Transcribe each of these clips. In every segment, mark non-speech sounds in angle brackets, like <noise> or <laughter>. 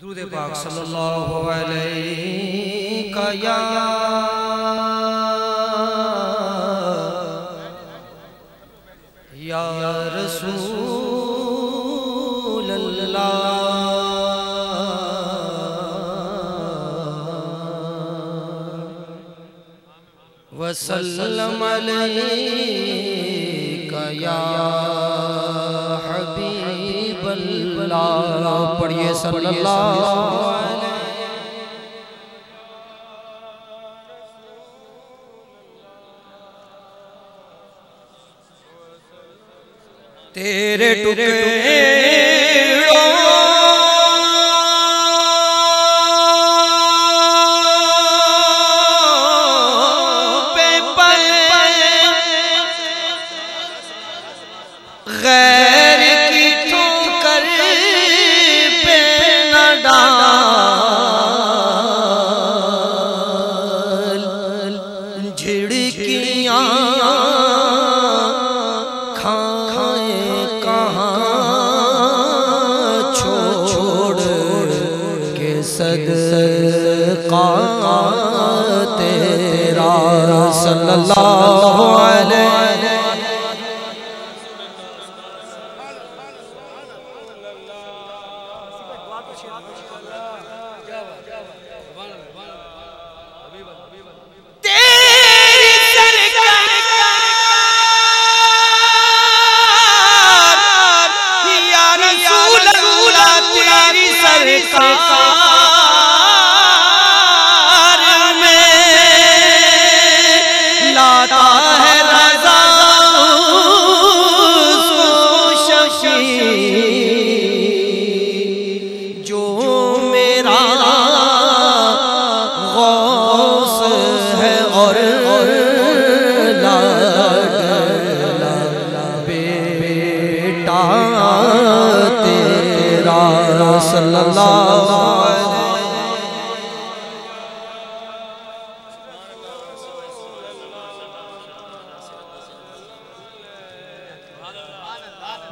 درود پاک صلی اللہ علیہ کا یا رسول اللہ. وسلم علیہ اللہ پڑھیے صلی اللہ تیرے ٹکڑے اللہ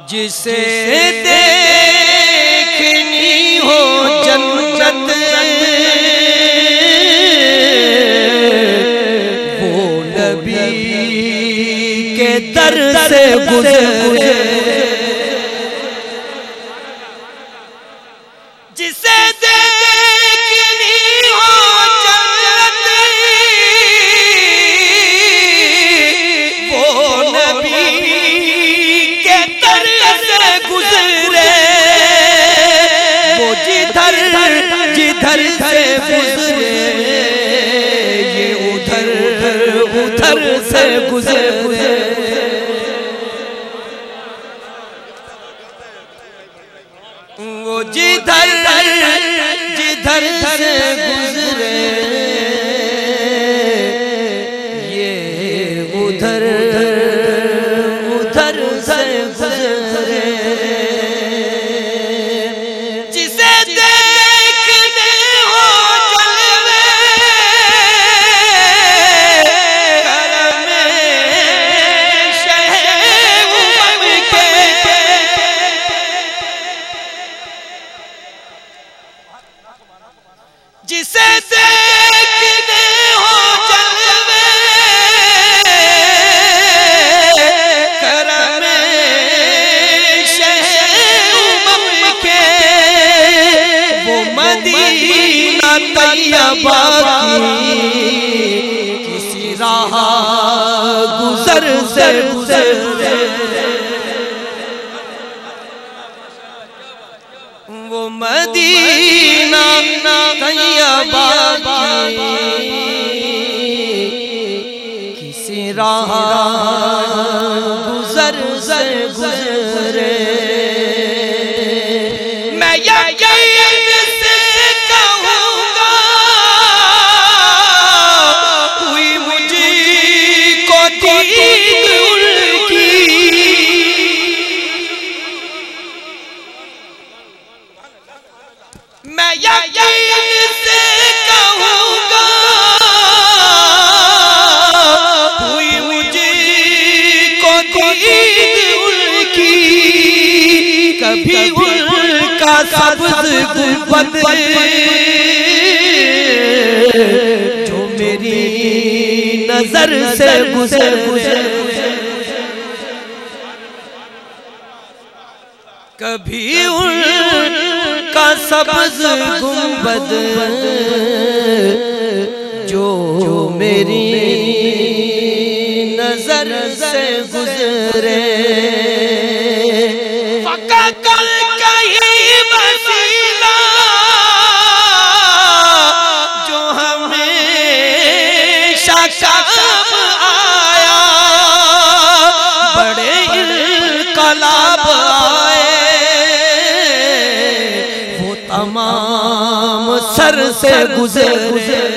جسے دیکھنی ہو جنت وہ نبی کے در سے گزر مدینہ طیبہ کی کسی راہ گزر گزر گزر نظر سے گزر کبھی ان کا سبز گنبد جو میری نظر سے گزرے جو سے گزرے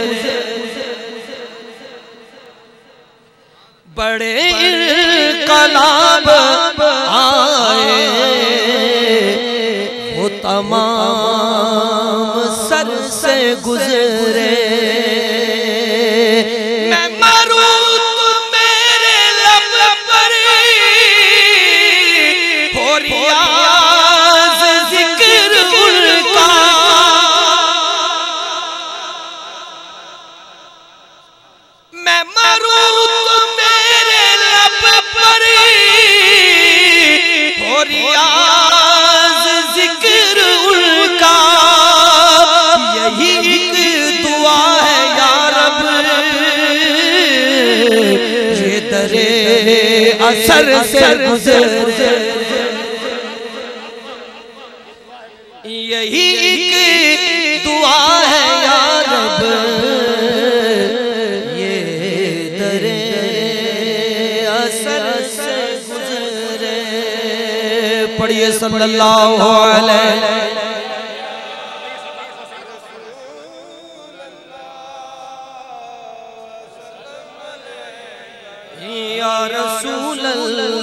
اثر سے گزرے یہی ایک دعا ہے یا رب، یہ درے اثر سے گزرے۔ پڑھیے صلی اللہ علیہ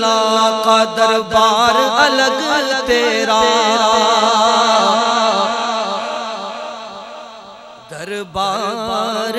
اللہ کا دربار الگ تیرا۔ دربار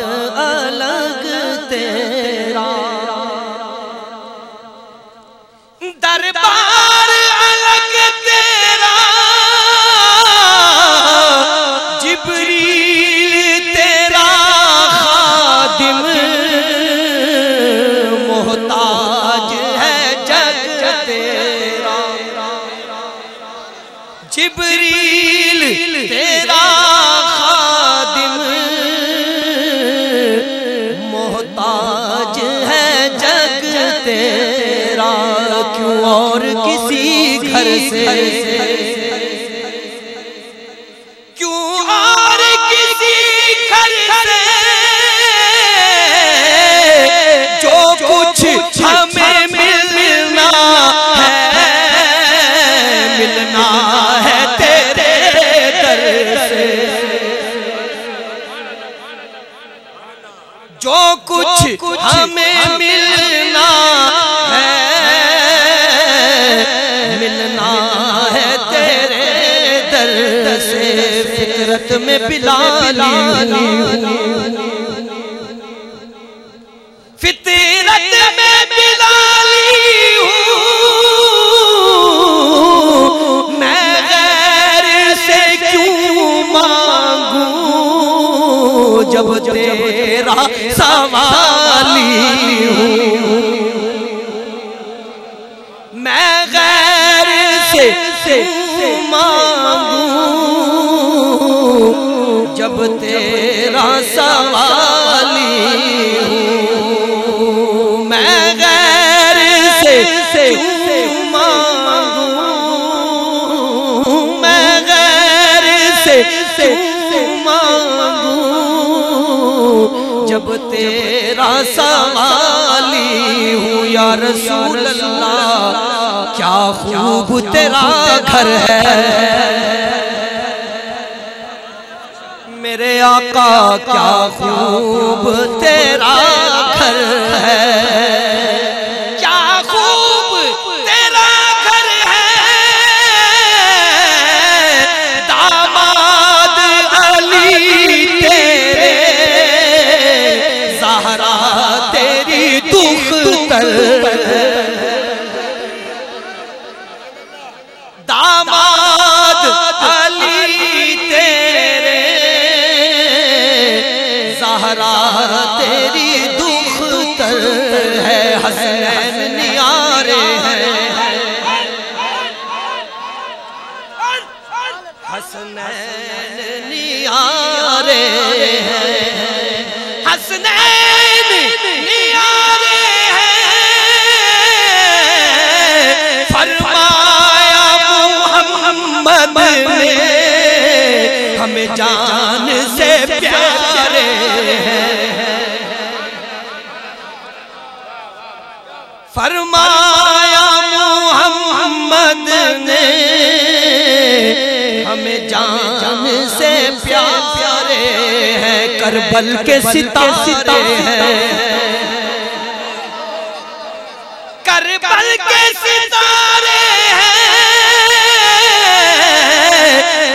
اور کسی گھر سے فطرت میں بلالی ہوں۔ میں غیر سے کیوں مانگوں؟ جب تیرا سوال جب تیرا سوالی ہوں یا رسول اللہ، کیا خوب تیرا گھر ہے؟ میرے آقا، کیا خوب تیرا گھر نیارے ہیں۔ فرمایا محمد جان سے پیارے ہیں۔ فرمایا ہم سے پیارے ہیں، کربل کے ستارے ہیں۔ کربل کے ستارے ہیں۔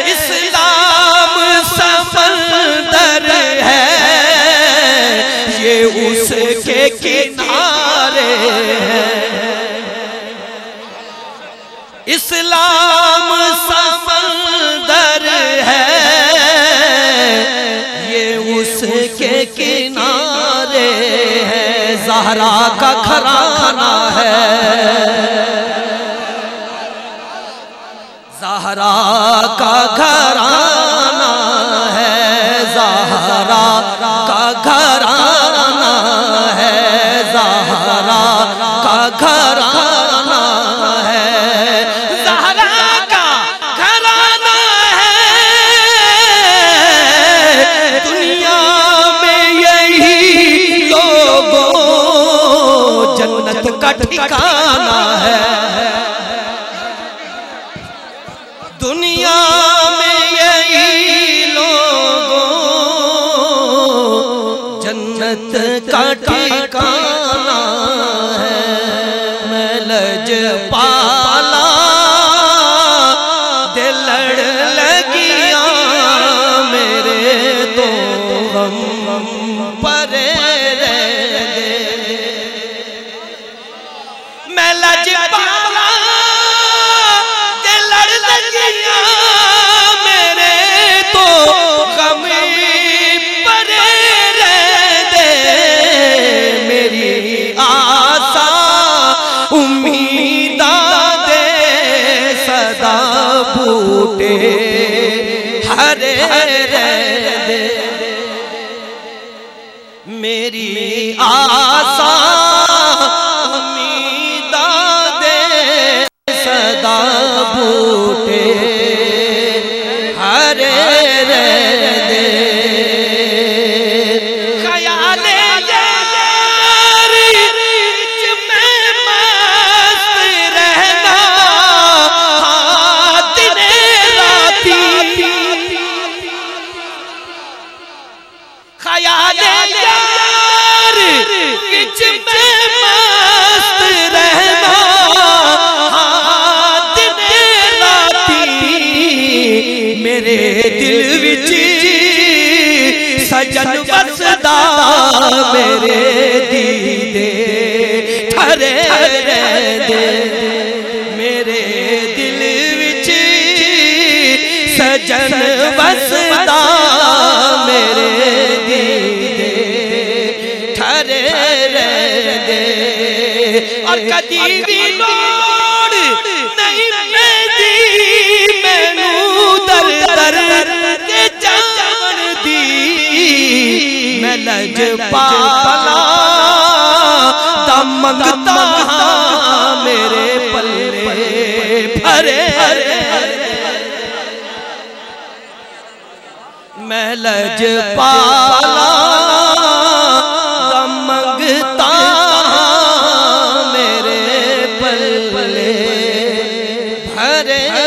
اسلام سمندر ہے۔ یہ اس کے کنارے ہیں۔ اسلام کا ٹھکانہ ہے۔ <laughs> ہے وچ سجن بسدا میرے دیدے تھرے دے میرے دل وچ سجن بسدا میرے دیدے تھرے دے اور کدی بھی مجھے پالا دم دم میرے پلے بھرے میں لج پالا دمگتا میرے پلے بھرے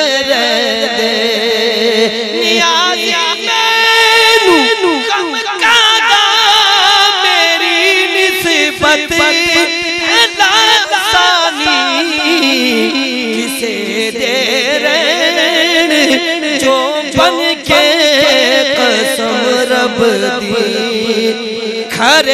ہر